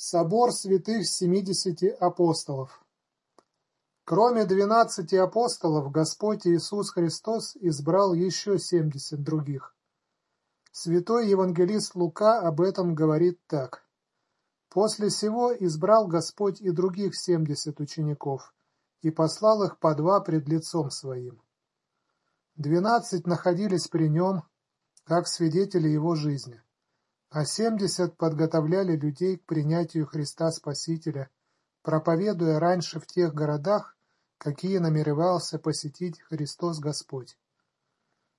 Собор святых семидесяти апостолов Кроме двенадцати апостолов, Господь Иисус Христос избрал еще семьдесят других. Святой евангелист Лука об этом говорит так. «После сего избрал Господь и других семьдесят учеников, и послал их по два пред лицом своим. Двенадцать находились при нем, как свидетели его жизни а семьдесят подготовляли людей к принятию Христа Спасителя, проповедуя раньше в тех городах, какие намеревался посетить Христос Господь.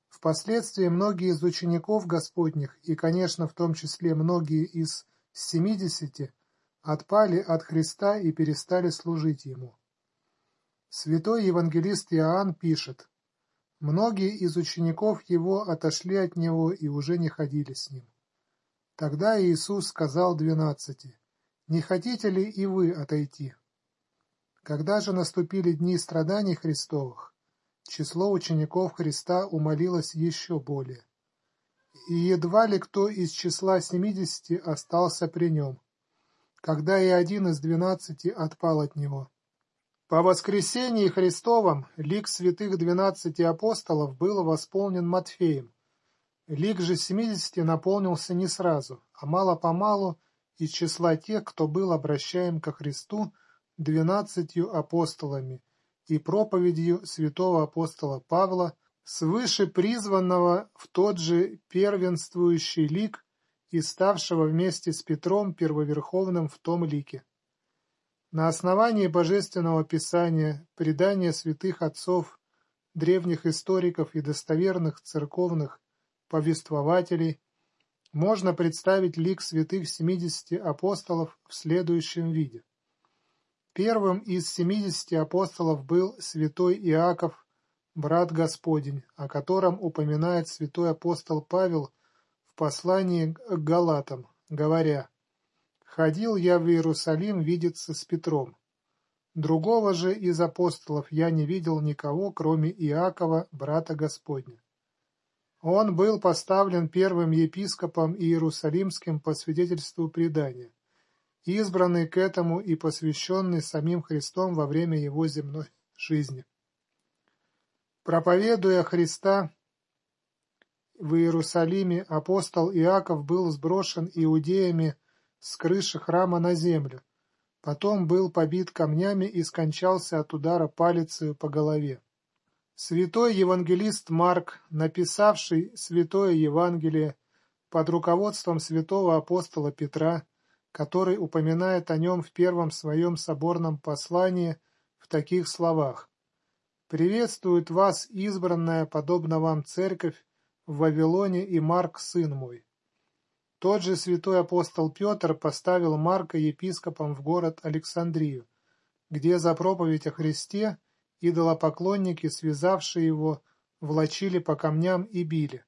Впоследствии многие из учеников Господних, и, конечно, в том числе многие из семидесяти, отпали от Христа и перестали служить Ему. Святой евангелист Иоанн пишет, «Многие из учеников Его отошли от Него и уже не ходили с Ним». Тогда Иисус сказал двенадцати, «Не хотите ли и вы отойти?» Когда же наступили дни страданий Христовых, число учеников Христа умолилось еще более. И едва ли кто из числа семидесяти остался при нем, когда и один из двенадцати отпал от него. По воскресении Христовом лик святых двенадцати апостолов был восполнен Матфеем, Лик же семидесяти наполнился не сразу, а мало-помалу из числа тех, кто был обращаем ко Христу двенадцатью апостолами и проповедью святого апостола Павла, свыше призванного в тот же первенствующий лик и ставшего вместе с Петром первоверховным в том лике. На основании Божественного Писания, предания святых отцов, древних историков и достоверных церковных повествователей, можно представить лик святых семидесяти апостолов в следующем виде. Первым из семидесяти апостолов был святой Иаков, брат Господень, о котором упоминает святой апостол Павел в послании к Галатам, говоря «Ходил я в Иерусалим видеться с Петром. Другого же из апостолов я не видел никого, кроме Иакова, брата Господня. Он был поставлен первым епископом Иерусалимским по свидетельству предания, избранный к этому и посвященный самим Христом во время его земной жизни. Проповедуя Христа в Иерусалиме, апостол Иаков был сброшен иудеями с крыши храма на землю, потом был побит камнями и скончался от удара палицею по голове. Святой евангелист Марк, написавший Святое Евангелие под руководством святого апостола Петра, который упоминает о нем в первом своем соборном послании в таких словах «Приветствует вас избранная, подобно вам, церковь в Вавилоне и Марк, сын мой». Тот же святой апостол Петр поставил Марка епископом в город Александрию, где за проповедь о Христе – идолопоклонники, связавшие его, влачили по камням и били.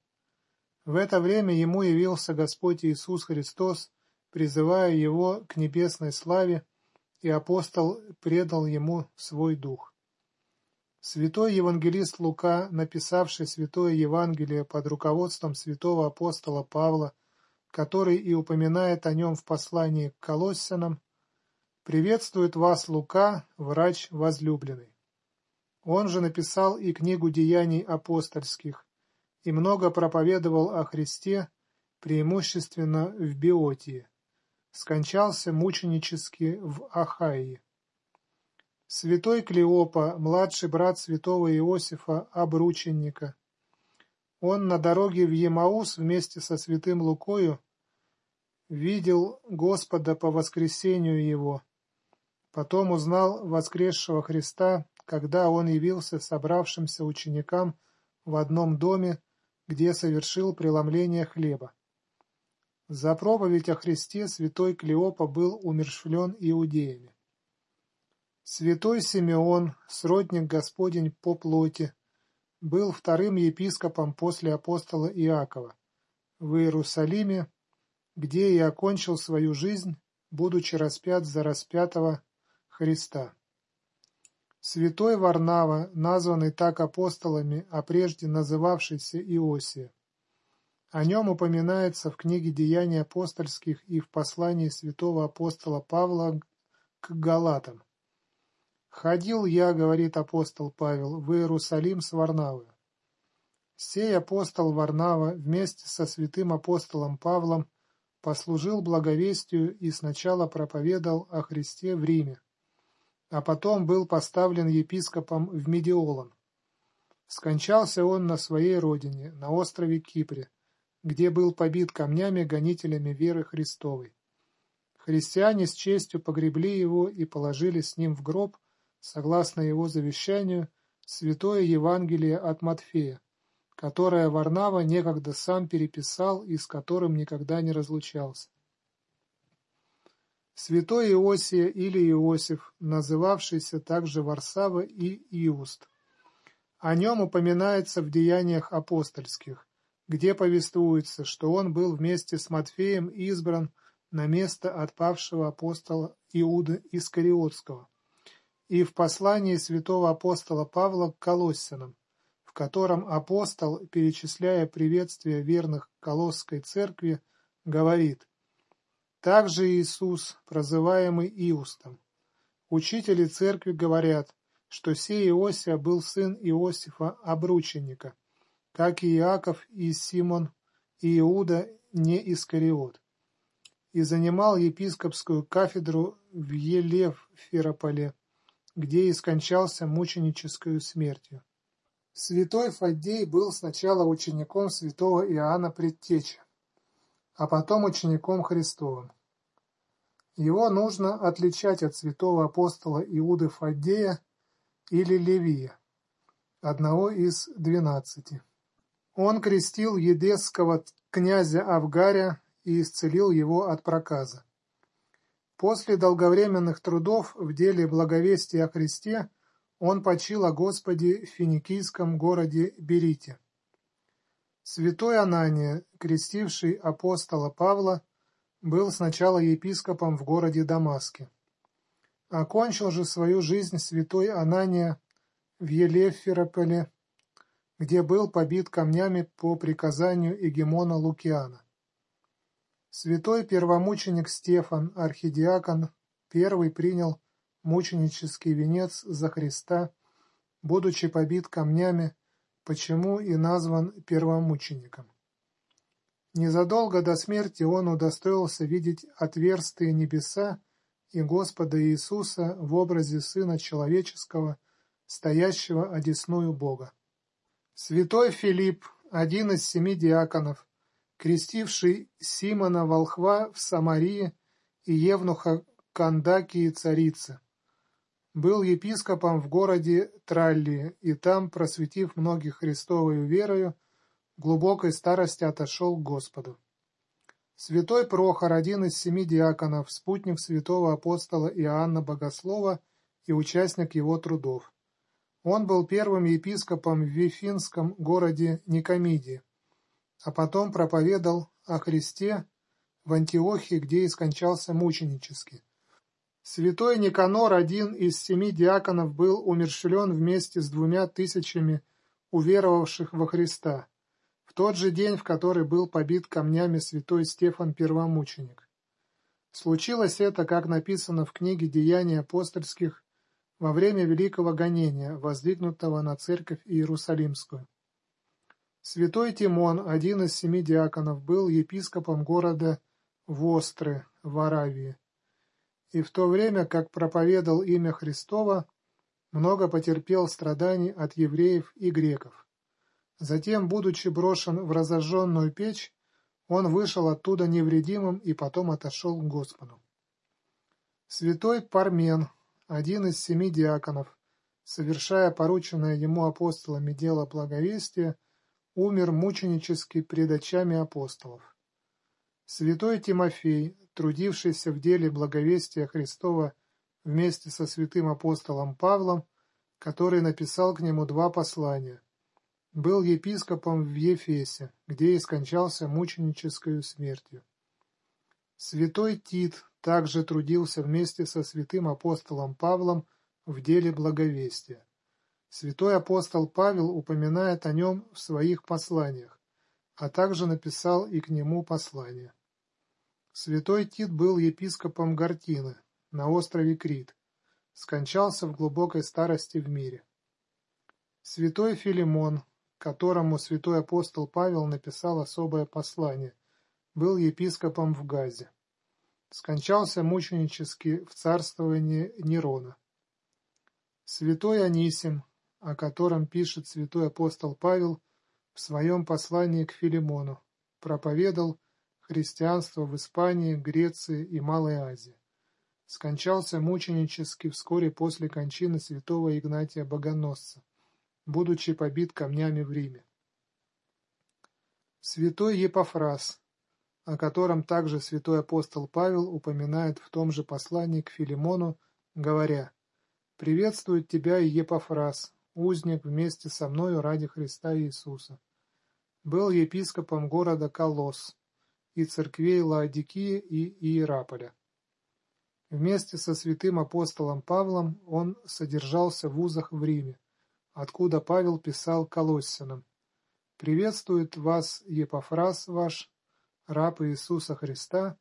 В это время ему явился Господь Иисус Христос, призывая его к небесной славе, и апостол предал ему свой дух. Святой евангелист Лука, написавший Святое Евангелие под руководством святого апостола Павла, который и упоминает о нем в послании к Колоссянам, приветствует вас Лука, врач возлюбленный. Он же написал и книгу деяний апостольских, и много проповедовал о Христе, преимущественно в Биотии. Скончался мученически в Ахайе. Святой Клеопа, младший брат святого Иосифа, обрученника. Он на дороге в Емаус вместе со святым Лукою видел Господа по воскресению его. Потом узнал воскресшего Христа когда он явился собравшимся ученикам в одном доме, где совершил преломление хлеба. За проповедь о Христе святой Клеопа был умершвлен иудеями. Святой Симеон, сродник Господень по плоти, был вторым епископом после апостола Иакова в Иерусалиме, где и окончил свою жизнь, будучи распят за распятого Христа. Святой Варнава, названный так апостолами, а прежде называвшийся Иосия. О нем упоминается в книге «Деяний апостольских» и в послании святого апостола Павла к Галатам. «Ходил я, — говорит апостол Павел, — в Иерусалим с Варнавой. Сей апостол Варнава вместе со святым апостолом Павлом послужил благовестию и сначала проповедовал о Христе в Риме, а потом был поставлен епископом в Медиолан. Скончался он на своей родине, на острове Кипре, где был побит камнями гонителями веры Христовой. Христиане с честью погребли его и положили с ним в гроб, согласно его завещанию, Святое Евангелие от Матфея, которое Варнава некогда сам переписал и с которым никогда не разлучался. Святой Иосия или Иосиф, называвшийся также Варсава и Иуст. О нем упоминается в деяниях апостольских, где повествуется, что он был вместе с Матфеем избран на место отпавшего апостола Иуда Искариотского, и в послании святого апостола Павла к Колоссянам, в котором апостол, перечисляя приветствия верных Колосской церкви, говорит «Также Иисус, прозываемый Иустом. Учители церкви говорят, что сей Иосия был сын Иосифа Обрученника, как и Иаков и Симон и Иуда не Искариот, и занимал епископскую кафедру в Елеферополе, где и скончался мученическою смертью. Святой Фаддей был сначала учеником святого Иоанна Предтечи, а потом учеником Христовым. Его нужно отличать от святого апостола Иуды Фаддея или Левия, одного из двенадцати. Он крестил едесского князя Авгаря и исцелил его от проказа. После долговременных трудов в деле благовестия о Христе он почил о Господе в финикийском городе Берите. Святой Анания, крестивший апостола Павла, был сначала епископом в городе Дамаске. Окончил же свою жизнь святой Анания в Елеферополе, где был побит камнями по приказанию Егемона Лукиана. Святой первомученик Стефан, архидиакон, первый принял мученический венец за Христа, будучи побит камнями, почему и назван первомучеником. Незадолго до смерти он удостоился видеть отверстые небеса и Господа Иисуса в образе Сына Человеческого, стоящего одесную Бога. Святой Филипп, один из семи диаконов, крестивший Симона Волхва в Самарии и Евнуха Кандакии царицы, был епископом в городе Тралли, и там, просветив многих Христовою верою, глубокой старости отошел к Господу. Святой Прохор, один из семи диаконов, спутник святого апостола Иоанна Богослова и участник его трудов. Он был первым епископом в Вифинском городе Никомидии, а потом проповедовал о Христе в Антиохии, где и скончался мученически. Святой Никанор, один из семи диаконов, был умерщвлен вместе с двумя тысячами уверовавших во Христа, в тот же день, в который был побит камнями святой Стефан Первомученик. Случилось это, как написано в книге «Деяний апостольских», во время Великого гонения, воздвигнутого на церковь Иерусалимскую. Святой Тимон, один из семи диаконов, был епископом города Востры в Аравии и в то время, как проповедовал имя Христово, много потерпел страданий от евреев и греков. Затем, будучи брошен в разожженную печь, он вышел оттуда невредимым и потом отошел к Господу. Святой Пармен, один из семи диаконов, совершая порученное ему апостолами дело благовестия, умер мученически пред очами апостолов. Святой Тимофей, трудившийся в деле благовестия Христова вместе со святым апостолом Павлом, который написал к нему два послания, был епископом в Ефесе, где и скончался мученической смертью. Святой Тит также трудился вместе со святым апостолом Павлом в деле благовестия. Святой апостол Павел упоминает о нем в своих посланиях, а также написал и к нему послание. Святой Тит был епископом Гартины на острове Крит, скончался в глубокой старости в мире. Святой Филимон, которому святой апостол Павел написал особое послание, был епископом в Газе. Скончался мученически в царствовании Нерона. Святой Анисим, о котором пишет святой апостол Павел в своем послании к Филимону, проповедал христианство в Испании, Греции и Малой Азии. Скончался мученически вскоре после кончины святого Игнатия Богоносца, будучи побит камнями в Риме. Святой Епофраз, о котором также святой апостол Павел упоминает в том же послании к Филимону, говоря «Приветствует тебя и Епофраз, узник вместе со мною ради Христа Иисуса. Был епископом города Колосс и церквей Лаодикии и Иераполя. Вместе со святым апостолом Павлом он содержался в вузах в Риме, откуда Павел писал Колоссянам «Приветствует вас Епофраз ваш, раб Иисуса Христа,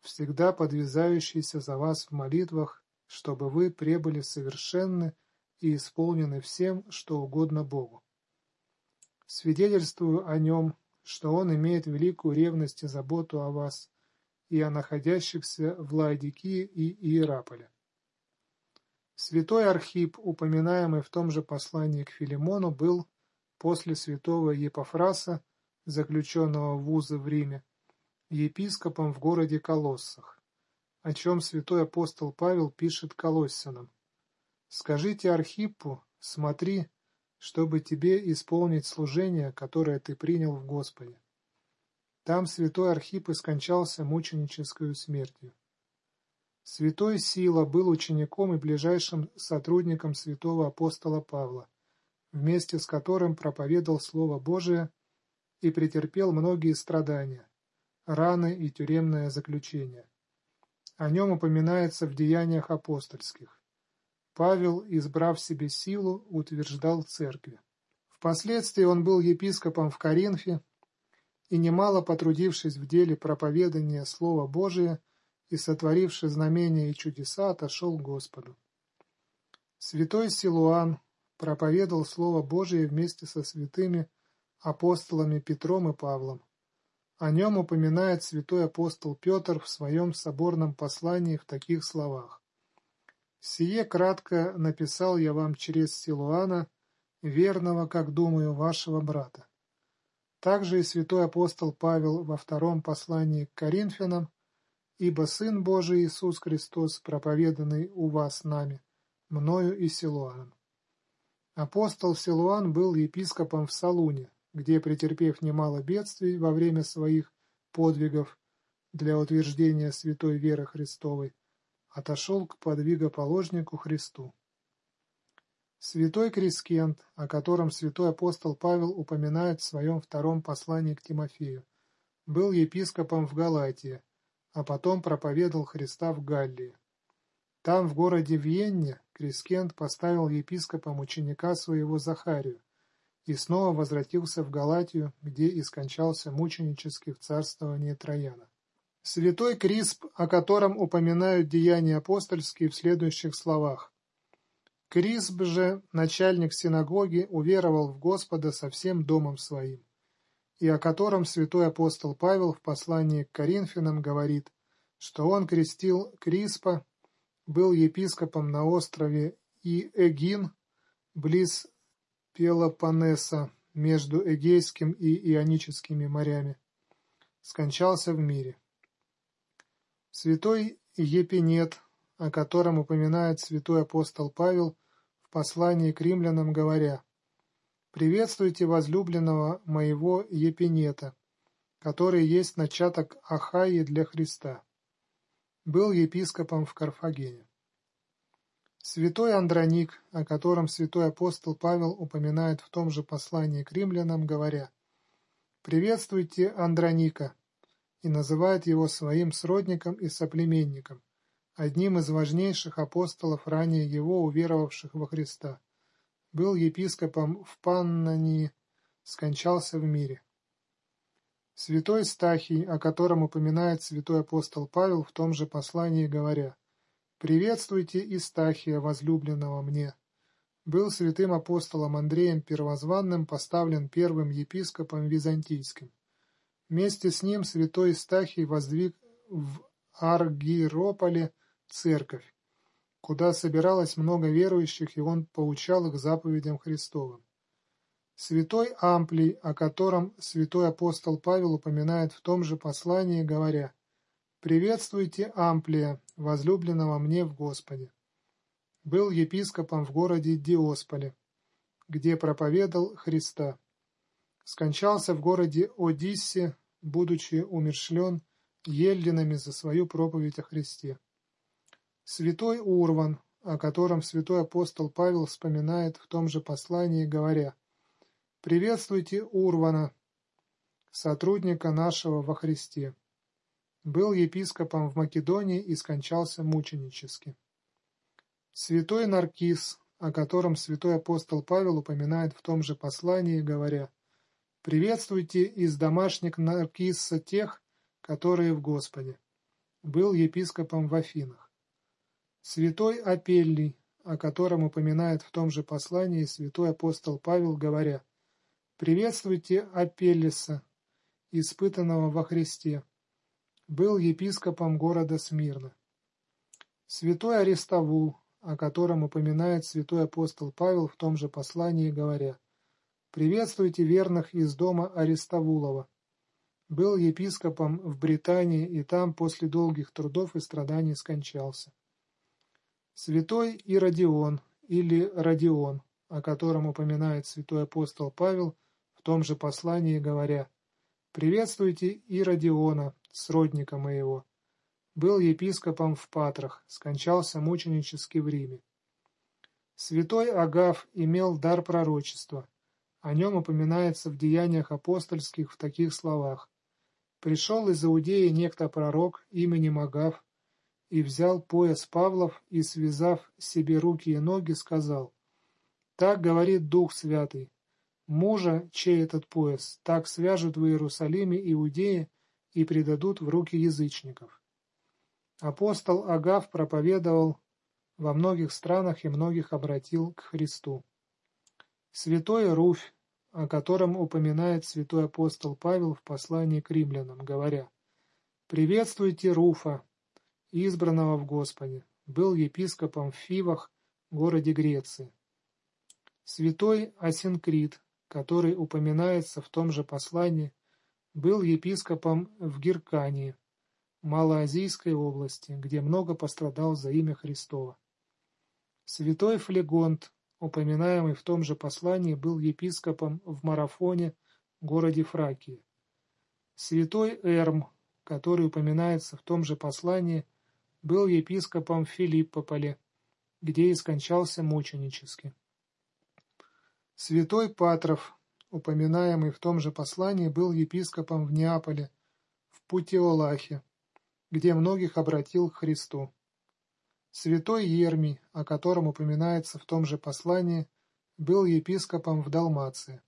всегда подвязающийся за вас в молитвах, чтобы вы пребыли совершенны и исполнены всем, что угодно Богу. Свидетельствую о нем, что он имеет великую ревность и заботу о вас и о находящихся в Лаодикии и Иераполе. Святой Архип, упоминаемый в том же послании к Филимону, был после святого Епофраса, заключенного в вузы в Риме, епископом в городе Колоссах, о чем святой апостол Павел пишет Колоссянам. «Скажите Архиппу, смотри, чтобы тебе исполнить служение, которое ты принял в Господе». Там святой Архип и скончался мученической смертью. Святой Сила был учеником и ближайшим сотрудником святого апостола Павла, вместе с которым проповедовал Слово Божие и претерпел многие страдания, раны и тюремное заключение. О нем упоминается в деяниях апостольских. Павел, избрав себе силу, утверждал церкви. Впоследствии он был епископом в Коринфе и, немало потрудившись в деле проповедания Слова Божия и сотворивши знамения и чудеса, отошел к Господу. Святой Силуан проповедовал Слово Божие вместе со святыми апостолами Петром и Павлом. О нем упоминает святой апостол Петр в своем соборном послании в таких словах. «Сие кратко написал я вам через Силуана, верного, как думаю, вашего брата». Также и святой апостол Павел во втором послании к Коринфянам, «Ибо Сын Божий Иисус Христос, проповеданный у вас нами, мною и Силуаном». Апостол Силуан был епископом в Салуне, где, претерпев немало бедствий во время своих подвигов для утверждения святой веры Христовой, отошел к подвигоположнику Христу. Святой Крискент, о котором святой апостол Павел упоминает в своем втором послании к Тимофею, был епископом в Галатии, а потом проповедовал Христа в Галлии. Там, в городе Вьенне, Крискент поставил епископом ученика своего Захарию, и снова возвратился в Галатию, где и скончался мученически в царствовании Трояна. Святой Крисп, о котором упоминают деяния апостольские в следующих словах. Крисп же, начальник синагоги, уверовал в Господа со всем домом своим, и о котором святой апостол Павел в послании к Коринфянам говорит, что он крестил Криспа, был епископом на острове Иэгин, близ Пелопоннеса между Эгейским и Ионическими морями, скончался в мире. Святой Епинет, о котором упоминает святой апостол Павел в послании к римлянам, говоря «Приветствуйте возлюбленного моего Епинета, который есть начаток Ахаи для Христа». Был епископом в Карфагене. Святой Андроник, о котором святой апостол Павел упоминает в том же послании к римлянам, говоря «Приветствуйте Андроника» и называет его своим сродником и соплеменником, одним из важнейших апостолов, ранее его уверовавших во Христа. Был епископом в Паннонии, скончался в мире. Святой Стахий, о котором упоминает святой апостол Павел в том же послании, говоря «Приветствуйте Истахия, возлюбленного мне». Был святым апостолом Андреем Первозванным поставлен первым епископом Византийским. Вместе с ним святой Истахий воздвиг в Аргирополе церковь, куда собиралось много верующих, и он поучал их заповедям Христовым. Святой Амплий, о котором святой апостол Павел упоминает в том же послании, говоря «Приветствуйте Амплия, возлюбленного мне в Господе». Был епископом в городе Диосполе, где проповедал Христа. Скончался в городе Одиссе, будучи умершлен еллинами за свою проповедь о Христе. Святой Урван, о котором святой апостол Павел вспоминает в том же послании, говоря Приветствуйте Урвана, сотрудника нашего во Христе. Был епископом в Македонии и скончался мученически. Святой Наркис, о котором святой апостол Павел упоминает в том же послании, говоря «Приветствуйте из домашних Наркисса тех, которые в Господе». Был епископом в Афинах. Святой Апеллий, о котором упоминает в том же послании святой апостол Павел, говоря Приветствуйте Апеллеса, испытанного во Христе. Был епископом города Смирна. Святой Аристовул, о котором упоминает святой апостол Павел в том же послании, говоря «Приветствуйте верных из дома Аристовулова». Был епископом в Британии и там после долгих трудов и страданий скончался. Святой Иродион или Родион, о котором упоминает святой апостол Павел в том же послании говоря «Приветствуйте и Родиона, сродника моего». Был епископом в Патрах, скончался мученически в Риме. Святой Агав имел дар пророчества. О нем упоминается в деяниях апостольских в таких словах. «Пришел из Иудеи некто пророк именем Агав, и взял пояс Павлов и, связав себе руки и ноги, сказал, «Так говорит Дух Святый, Мужа, чей этот пояс, так свяжут в Иерусалиме иудеи и предадут в руки язычников. Апостол Агав проповедовал во многих странах и многих обратил к Христу. Святой Руфь, о котором упоминает святой апостол Павел в послании к римлянам, говоря «Приветствуйте Руфа, избранного в Господе, был епископом в Фивах, городе Греции». Святой Асинкрит, который упоминается в том же послании, был епископом в Гиркании, Малоазийской области, где много пострадал за имя Христова. Святой Флегонт, упоминаемый в том же послании, был епископом в Марафоне, городе Фракии. Святой Эрм, который упоминается в том же послании, был епископом в Филиппополе, где и скончался мученически. Святой Патров, упоминаемый в том же послании, был епископом в Неаполе, в Путиолахе, где многих обратил к Христу. Святой Ермий, о котором упоминается в том же послании, был епископом в Далмации.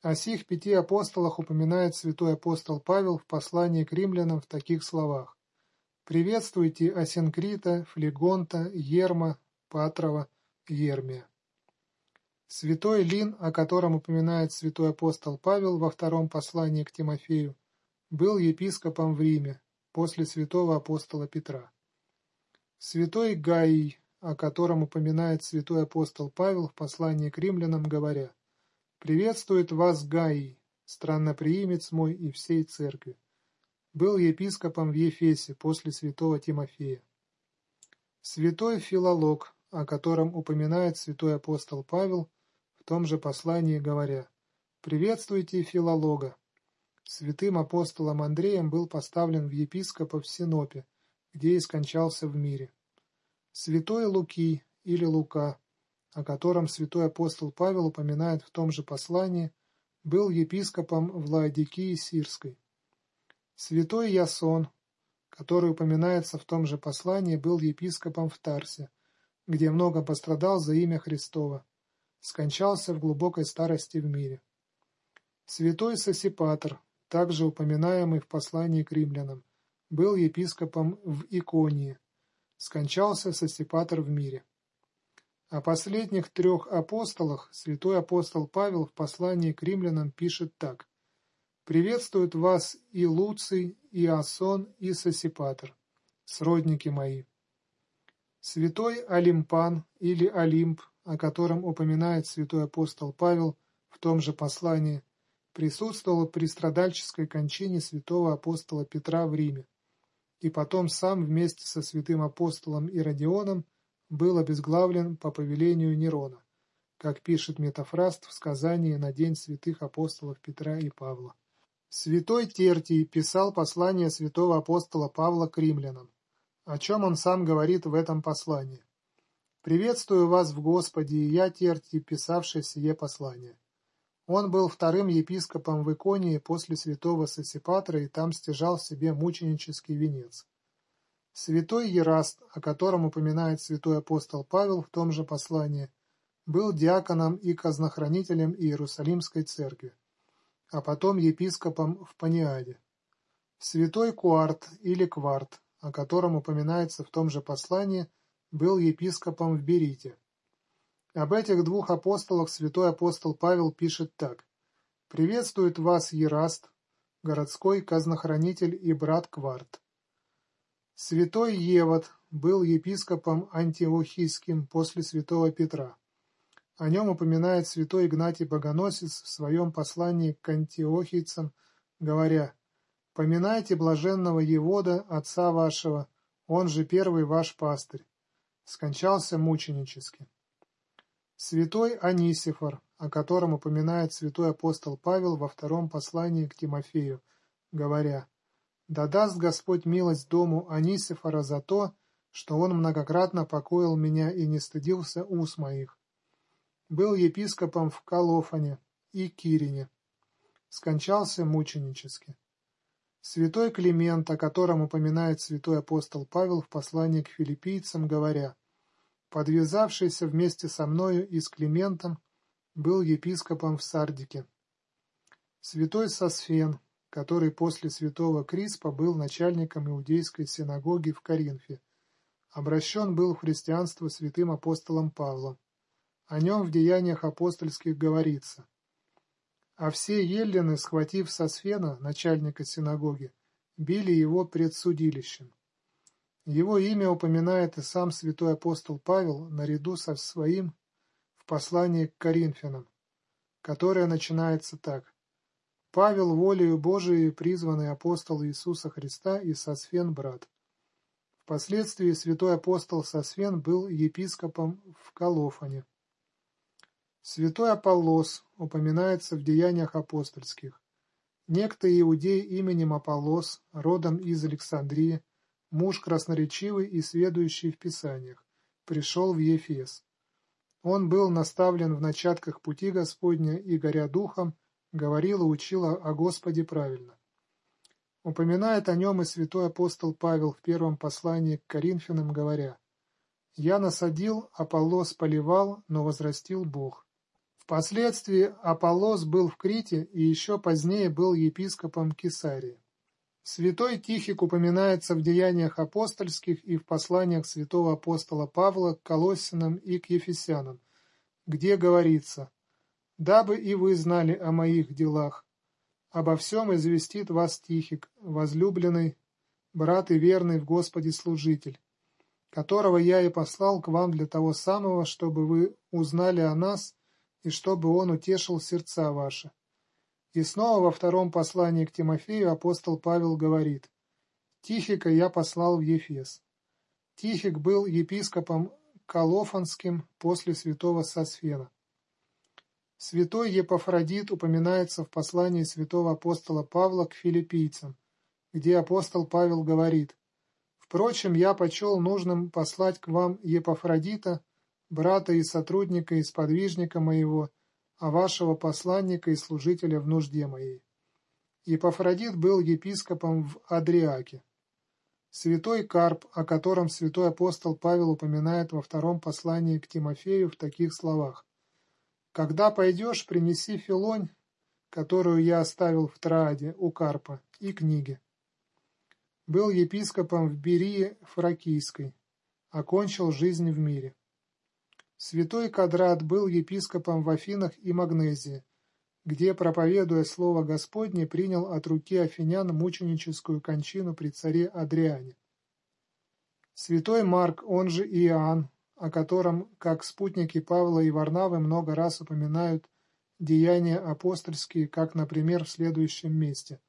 О сих пяти апостолах упоминает святой апостол Павел в послании к римлянам в таких словах. «Приветствуйте Асинкрита, Флегонта, Ерма, Патрова, Ермия». Святой Лин, о котором упоминает святой апостол Павел во втором послании к Тимофею, был епископом в Риме после святого апостола Петра. Святой Гаий, о котором упоминает святой апостол Павел в послании к римлянам, говоря «Приветствует вас Гаий, странноприимец мой и всей церкви». Был епископом в Ефесе после святого Тимофея. Святой Филолог, о котором упоминает святой апостол Павел, в том же послании говоря «Приветствуйте Филолога». Святым апостолом Андреем был поставлен в епископа в Синопе, где и скончался в мире. Святой Луки или Лука, о котором святой апостол Павел упоминает в том же послании, был епископом в Лаодикии Сирской. Святой Ясон, который упоминается в том же послании, был епископом в Тарсе, где много пострадал за имя Христова скончался в глубокой старости в мире. Святой Сосипатр, также упоминаемый в послании к римлянам, был епископом в Иконии, скончался Сосипатор в мире. О последних трех апостолах святой апостол Павел в послании к римлянам пишет так. «Приветствуют вас и Луций, и Асон, и Сосипатор, сродники мои». Святой Олимпан или Олимп, о котором упоминает святой апостол Павел в том же послании, присутствовал при страдальческой кончине святого апостола Петра в Риме, и потом сам вместе со святым апостолом Иродионом был обезглавлен по повелению Нерона, как пишет Метафраст в сказании на День святых апостолов Петра и Павла. Святой Тертий писал послание святого апостола Павла к римлянам, о чем он сам говорит в этом послании. «Приветствую вас в Господе, и я Тертий, писавший сие послание». Он был вторым епископом в Иконии после святого Сосипатра и там стяжал себе мученический венец. Святой Ераст, о котором упоминает святой апостол Павел в том же послании, был диаконом и казнохранителем Иерусалимской церкви, а потом епископом в Паниаде. Святой Куарт или Кварт, о котором упоминается в том же послании, был епископом в Берите. Об этих двух апостолах святой апостол Павел пишет так. «Приветствует вас Ераст, городской казнохранитель и брат Кварт. Святой Евод был епископом антиохийским после святого Петра. О нем упоминает святой Игнатий Богоносец в своем послании к антиохийцам, говоря «Поминайте блаженного Евода, отца вашего, он же первый ваш пастырь, скончался мученически». Святой Анисифор, о котором упоминает святой апостол Павел во втором послании к Тимофею, говоря да даст Господь милость дому Анисифора за то, что он многократно покоил меня и не стыдился ус моих. Был епископом в Калофане и Кирине. Скончался мученически. Святой Климент, о котором упоминает святой апостол Павел в послании к филиппийцам, говоря, «Подвязавшийся вместе со мною и с Климентом, был епископом в Сардике». Святой Сосфен, который после святого Криспа был начальником иудейской синагоги в Коринфе. Обращен был в христианство святым апостолом Павлом. О нем в деяниях апостольских говорится. А все еллины, схватив Сосфена, начальника синагоги, били его пред судилищем. Его имя упоминает и сам святой апостол Павел наряду со своим в послании к Коринфянам, которое начинается так. Павел волею Божией призванный апостол Иисуса Христа и Сосфен брат. Впоследствии святой апостол Сосфен был епископом в Колофане. Святой Аполлос упоминается в деяниях апостольских. Некто иудей именем Аполлос, родом из Александрии, муж красноречивый и сведущий в Писаниях, пришел в Ефес. Он был наставлен в начатках пути Господня и, горя духом, говорил и учил о Господе правильно. Упоминает о нем и святой апостол Павел в первом послании к Коринфянам, говоря, «Я насадил, Аполлос поливал, но возрастил Бог». Впоследствии Аполлос был в Крите и еще позднее был епископом Кесарии. Святой Тихик упоминается в деяниях апостольских и в посланиях святого апостола Павла к Колоссянам и к Ефесянам, где говорится дабы и вы знали о моих делах. Обо всем известит вас Тихик, возлюбленный, брат и верный в Господе служитель, которого я и послал к вам для того самого, чтобы вы узнали о нас и чтобы он утешил сердца ваши. И снова во втором послании к Тимофею апостол Павел говорит, «Тихика я послал в Ефес». Тихик был епископом Колофанским после святого Сосфена. Святой Епафродит упоминается в послании святого апостола Павла к филиппийцам, где апостол Павел говорит «Впрочем, я почел нужным послать к вам Епафродита, брата и сотрудника и сподвижника моего, а вашего посланника и служителя в нужде моей». Епафродит был епископом в Адриаке. Святой Карп, о котором святой апостол Павел упоминает во втором послании к Тимофею в таких словах. Когда пойдешь, принеси филонь, которую я оставил в Трааде у Карпа, и книги. Был епископом в Берии Фракийской, окончил жизнь в мире. Святой Кадрат был епископом в Афинах и Магнезии, где, проповедуя Слово Господне, принял от руки афинян мученическую кончину при царе Адриане. Святой Марк, он же Иоанн, о котором, как спутники Павла и Варнавы, много раз упоминают деяния апостольские, как, например, в следующем месте.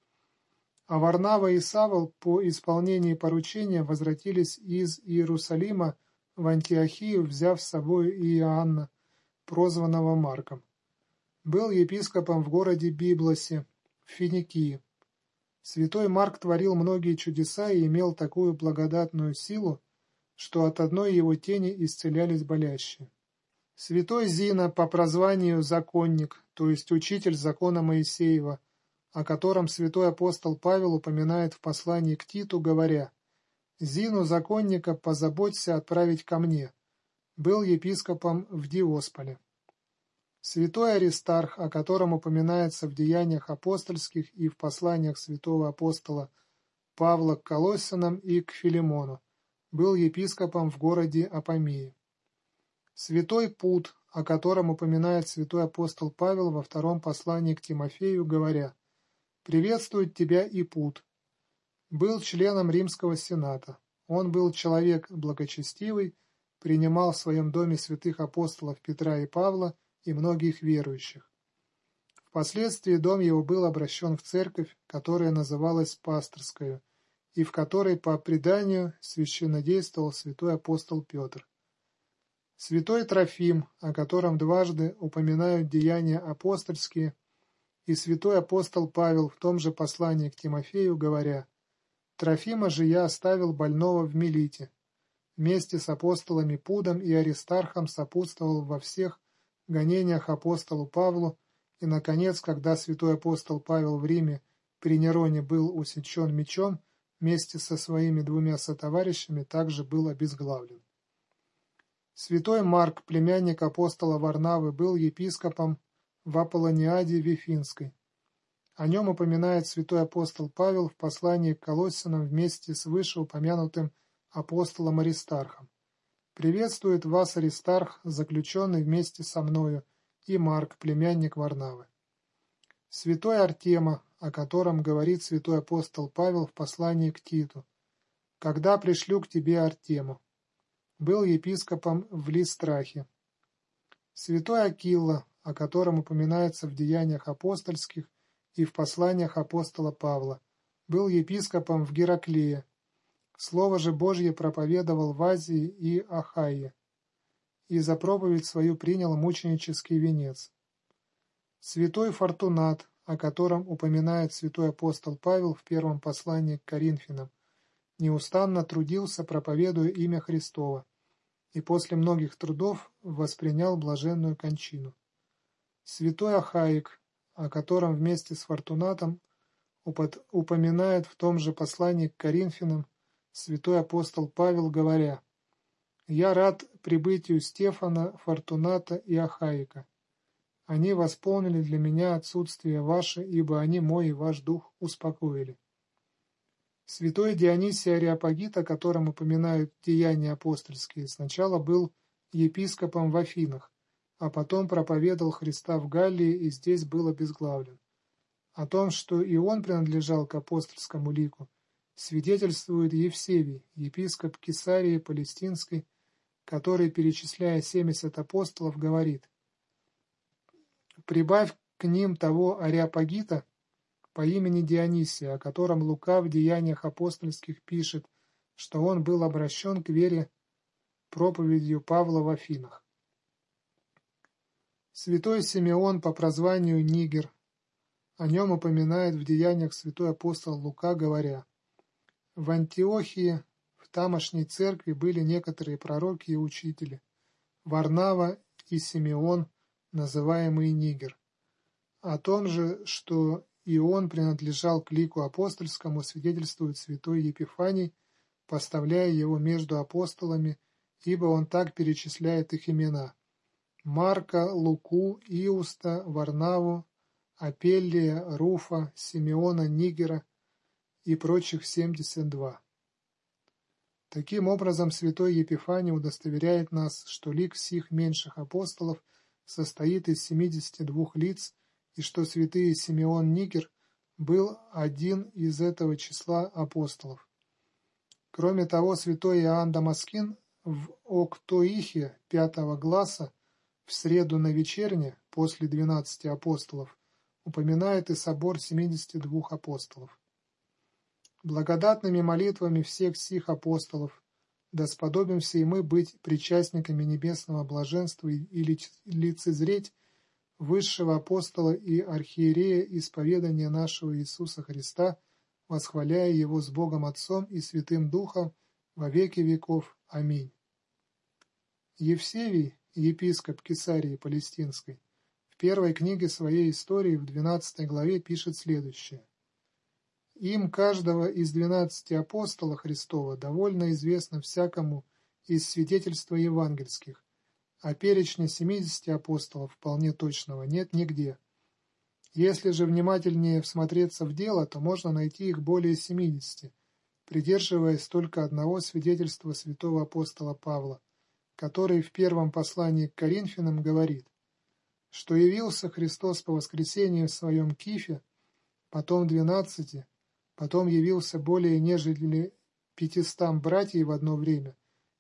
А Варнава и Савол по исполнении поручения возвратились из Иерусалима в Антиохию, взяв с собой Иоанна, прозванного Марком. Был епископом в городе Библосе, в Финикии. Святой Марк творил многие чудеса и имел такую благодатную силу, что от одной его тени исцелялись болящие. Святой Зина по прозванию законник, то есть учитель закона Моисеева, о котором святой апостол Павел упоминает в послании к Титу, говоря «Зину законника позаботься отправить ко мне». Был епископом в Диосполе. Святой Аристарх, о котором упоминается в деяниях апостольских и в посланиях святого апостола Павла к Колоссянам и к Филимону, был епископом в городе Апамии. Святой Пут, о котором упоминает святой апостол Павел во втором послании к Тимофею, говоря «Приветствует тебя и Пут». Был членом Римского Сената. Он был человек благочестивый, принимал в своем доме святых апостолов Петра и Павла и многих верующих. Впоследствии дом его был обращен в церковь, которая называлась Пасторскою, и в которой, по преданию, священнодействовал святой апостол Петр. Святой Трофим, о котором дважды упоминают деяния апостольские, и святой апостол Павел в том же послании к Тимофею, говоря, «Трофима же я оставил больного в Милите, вместе с апостолами Пудом и Аристархом сопутствовал во всех гонениях апостолу Павлу, и, наконец, когда святой апостол Павел в Риме при Нероне был усечен мечом, вместе со своими двумя сотоварищами также был обезглавлен. Святой Марк, племянник апостола Варнавы, был епископом в Аполлониаде Вифинской. О нем упоминает святой апостол Павел в послании к Колоссянам вместе с вышеупомянутым апостолом Аристархом. Приветствует вас Аристарх, заключенный вместе со мною, и Марк, племянник Варнавы. Святой Артема, о котором говорит святой апостол Павел в послании к Титу. «Когда пришлю к тебе Артему?» Был епископом в Листрахе. Святой Акилла, о котором упоминается в деяниях апостольских и в посланиях апостола Павла, был епископом в Гераклее, Слово же Божье проповедовал в Азии и Ахайе, и за проповедь свою принял мученический венец. Святой Фортунат, о котором упоминает святой апостол Павел в первом послании к Коринфянам, неустанно трудился, проповедуя имя Христова, и после многих трудов воспринял блаженную кончину. Святой Ахаик, о котором вместе с Фортунатом упоминает в том же послании к Коринфянам святой апостол Павел, говоря «Я рад прибытию Стефана, Фортуната и Ахаика. Они восполнили для меня отсутствие ваше, ибо они мой и ваш дух успокоили». Святой Дионисий Ариапагит, о котором упоминают деяния апостольские, сначала был епископом в Афинах, а потом проповедовал Христа в Галлии и здесь был обезглавлен. О том, что и он принадлежал к апостольскому лику, свидетельствует Евсевий, епископ Кесарии Палестинской, который, перечисляя семьдесят апостолов, говорит «Прибавь к ним того Ариапагита по имени Дионисия, о котором Лука в Деяниях апостольских пишет, что он был обращен к вере проповедью Павла в Афинах. Святой Симеон по прозванию Нигер, о нем упоминает в Деяниях святой апостол Лука, говоря в Антиохии, в тамошней церкви, были некоторые пророки и учители, Варнава и Симеон, называемый Нигер. О том же, что и он принадлежал к лику апостольскому, свидетельствует святой Епифаний, поставляя его между апостолами, ибо он так перечисляет их имена. Марка, Луку, Иуста, Варнаву, Апеллия, Руфа, Симеона, Нигера и прочих 72. Таким образом, святой Епифаний удостоверяет нас, что лик всех меньших апостолов состоит из 72 лиц, и что святый Симеон Нигер был один из этого числа апостолов. Кроме того, святой Иоанн Дамаскин в Октоихе пятого гласа в среду на вечерне после двенадцати апостолов упоминает и собор 72 апостолов. Благодатными молитвами всех сих апостолов да сподобимся и мы быть причастниками небесного блаженства и лицезреть высшего апостола и архиерея исповедания нашего Иисуса Христа, восхваляя Его с Богом Отцом и Святым Духом во веки веков. Аминь. Евсевий, епископ Кесарии Палестинской, в первой книге своей истории в 12 главе пишет следующее. Им каждого из двенадцати апостола Христова довольно известно всякому из свидетельства евангельских, а перечня семидесяти апостолов вполне точного нет нигде. Если же внимательнее всмотреться в дело, то можно найти их более семидесяти, придерживаясь только одного свидетельства святого апостола Павла, который в первом послании к Коринфянам говорит, что явился Христос по воскресению в своем кифе, потом двенадцати, Потом явился более нежели пятистам братьев в одно время,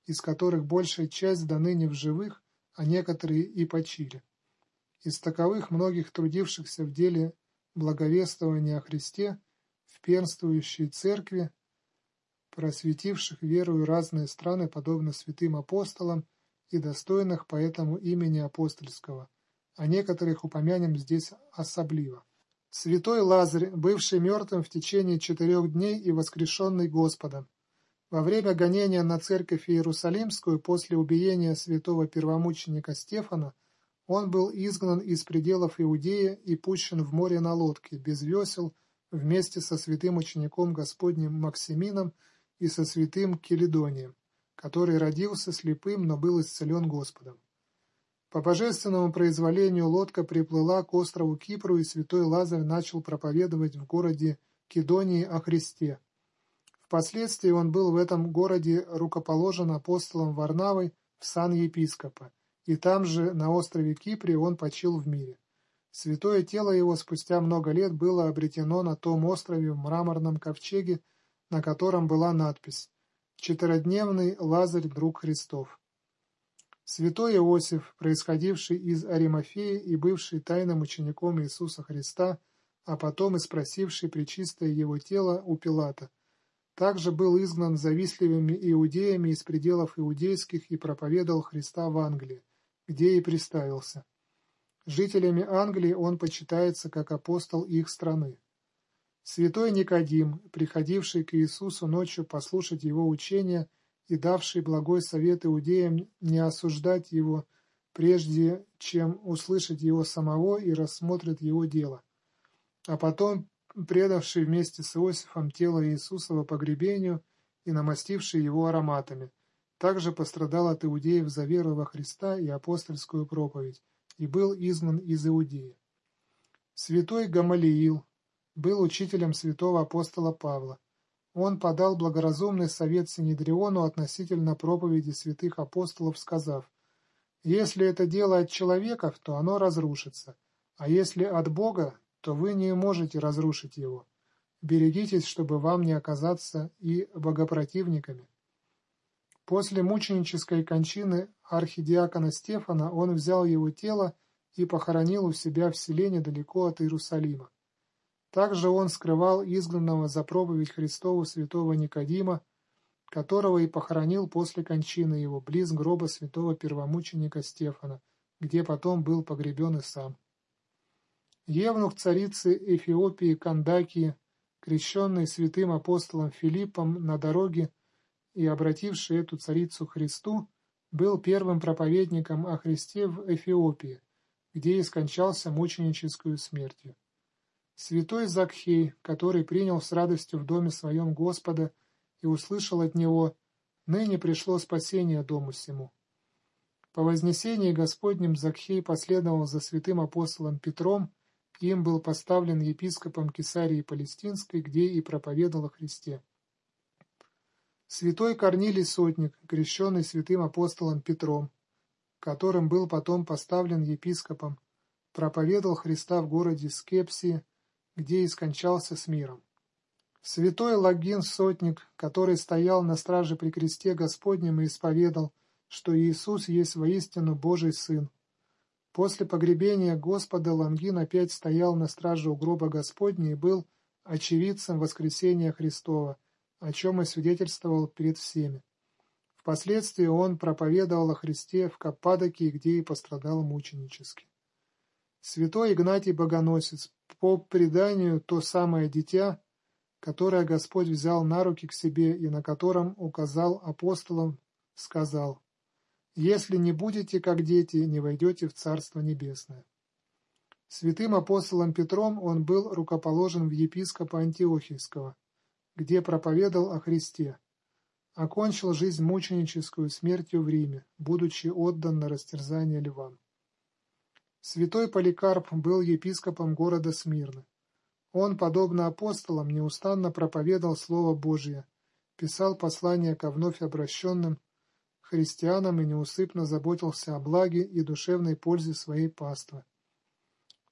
из которых большая часть до ныне в живых, а некоторые и почили. Из таковых многих трудившихся в деле благовествования о Христе, в пернствующей церкви, просветивших верою разные страны, подобно святым апостолам и достойных поэтому имени апостольского, а некоторых упомянем здесь особливо. Святой Лазарь, бывший мертвым в течение четырех дней и воскрешенный Господом. Во время гонения на церковь Иерусалимскую после убиения святого первомученика Стефана он был изгнан из пределов Иудеи и пущен в море на лодке, без весел, вместе со святым учеником Господним Максимином и со святым Келидонием, который родился слепым, но был исцелен Господом. По божественному произволению лодка приплыла к острову Кипру, и святой Лазарь начал проповедовать в городе Кедонии о Христе. Впоследствии он был в этом городе рукоположен апостолом Варнавой в сан епископа, и там же, на острове Кипре, он почил в мире. Святое тело его спустя много лет было обретено на том острове в мраморном ковчеге, на котором была надпись «Четыродневный Лазарь, друг Христов». Святой Иосиф, происходивший из Аримафеи и бывший тайным учеником Иисуса Христа, а потом и спросивший причистое его тело у Пилата, также был изгнан завистливыми иудеями из пределов иудейских и проповедовал Христа в Англии, где и приставился. Жителями Англии он почитается как апостол их страны. Святой Никодим, приходивший к Иисусу ночью послушать его учения, и давший благой совет иудеям не осуждать его, прежде чем услышать его самого и рассмотрит его дело. А потом предавший вместе с Иосифом тело Иисуса во погребению и намастивший его ароматами, также пострадал от иудеев за веру во Христа и апостольскую проповедь, и был изгнан из Иудеи. Святой Гамалиил был учителем святого апостола Павла, он подал благоразумный совет Синедриону относительно проповеди святых апостолов, сказав, «Если это дело от человеков, то оно разрушится, а если от Бога, то вы не можете разрушить его. Берегитесь, чтобы вам не оказаться и богопротивниками». После мученической кончины архидиакона Стефана он взял его тело и похоронил у себя в селе недалеко от Иерусалима. Также он скрывал изгнанного за проповедь Христову святого Никодима, которого и похоронил после кончины его, близ гроба святого первомученика Стефана, где потом был погребен и сам. Евнух царицы Эфиопии Кандакии, крещенный святым апостолом Филиппом на дороге и обративший эту царицу Христу, был первым проповедником о Христе в Эфиопии, где и скончался мученическую смертью. Святой Закхей, который принял с радостью в доме своем Господа и услышал от него «Ныне пришло спасение дому сему». По вознесении Господнем Закхей последовал за святым апостолом Петром им был поставлен епископом Кесарии Палестинской, где и проповедовал о Христе. Святой Корнилий Сотник, крещенный святым апостолом Петром, которым был потом поставлен епископом, проповедовал Христа в городе Скепсии, где и скончался с миром. Святой Лагин Сотник, который стоял на страже при кресте Господнем и исповедал, что Иисус есть воистину Божий Сын. После погребения Господа Лангин опять стоял на страже у гроба Господня и был очевидцем воскресения Христова, о чем и свидетельствовал перед всеми. Впоследствии он проповедовал о Христе в Каппадокии, где и пострадал мученически. Святой Игнатий Богоносец, по преданию то самое дитя, которое Господь взял на руки к себе и на котором указал апостолам, сказал, «Если не будете как дети, не войдете в Царство Небесное». Святым апостолом Петром он был рукоположен в епископа Антиохийского, где проповедовал о Христе. Окончил жизнь мученическую смертью в Риме, будучи отдан на растерзание львам. Святой Поликарп был епископом города Смирны. Он, подобно апостолам, неустанно проповедовал Слово Божие, писал послания ко вновь обращенным христианам и неусыпно заботился о благе и душевной пользе своей паствы.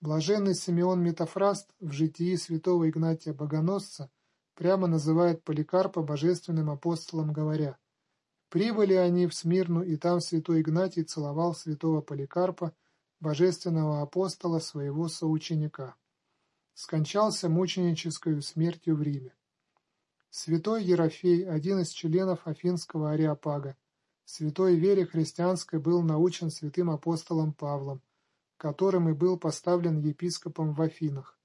Блаженный Симеон Метафраст в житии святого Игнатия Богоносца прямо называет Поликарпа божественным апостолом, говоря «Прибыли они в Смирну, и там святой Игнатий целовал святого Поликарпа, божественного апостола, своего соученика» скончался мученической смертью в Риме. Святой Ерофей, один из членов Афинского ареопага, святой вере христианской был научен святым апостолом Павлом, которым и был поставлен епископом в Афинах.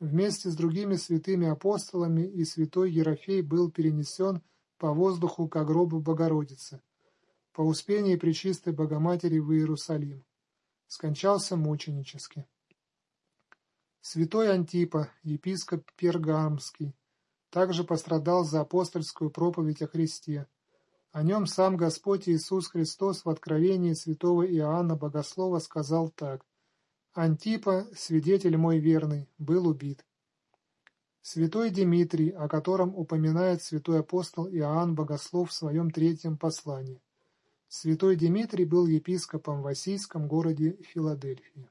Вместе с другими святыми апостолами и святой Ерофей был перенесен по воздуху к гробу Богородицы, по успении Пречистой Богоматери в Иерусалим. Скончался мученически. Святой Антипа, епископ Пергамский, также пострадал за апостольскую проповедь о Христе. О нем сам Господь Иисус Христос в откровении святого Иоанна Богослова сказал так «Антипа, свидетель мой верный, был убит». Святой Дмитрий, о котором упоминает святой апостол Иоанн Богослов в своем третьем послании. Святой Дмитрий был епископом в Осийском городе Филадельфии.